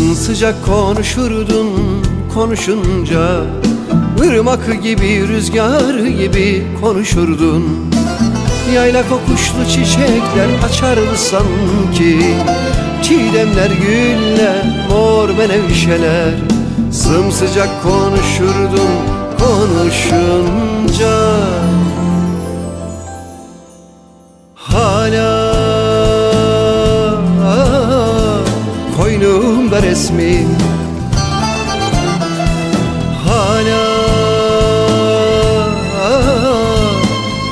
Sımsıcak konuşurdun konuşunca Irmak gibi rüzgar gibi konuşurdun. Yayla kokuşlu çiçekler açardı sanki? Çiğdemler güller mor menevşeler. Sımsıcak konuşurdun konuşunca resmin Hala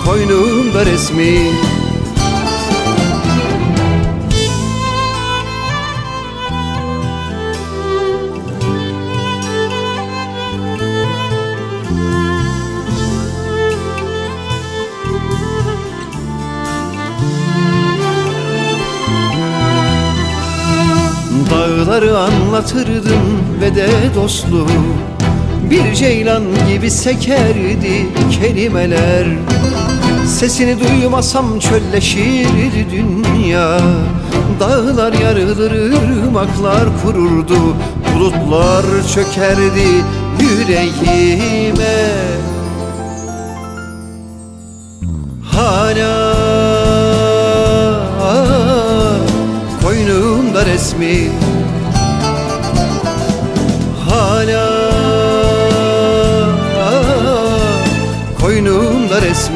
koynumda resmin Dağları anlatırdım ve de dostluğu. Bir ceylan gibi sekerdi kelimeler. Sesini duymasam çölleşirdi dünya. Dağlar yarılır, ırmaklar kururdu. Bulutlar çökerdi yüreğime. Hala koynumda resmin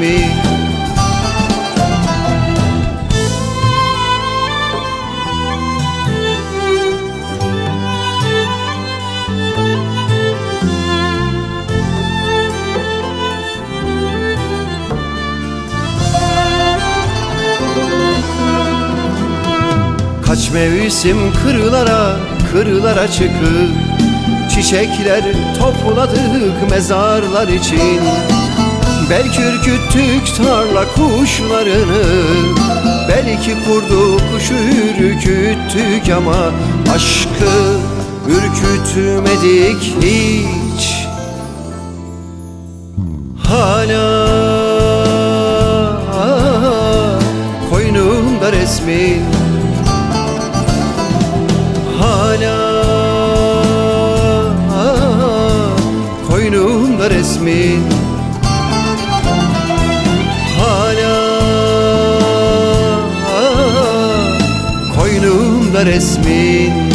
resmin Kaç mevsim kırılara kırılara çıkıp Çiçekler topladık mezarlar için Belki ürküttük tarla kuşlarını Belki kurdu kuşu ürküttük ama Aşkı ürkütmedik hiç. Hala koynumda resmin Hala koynumda resmin resmin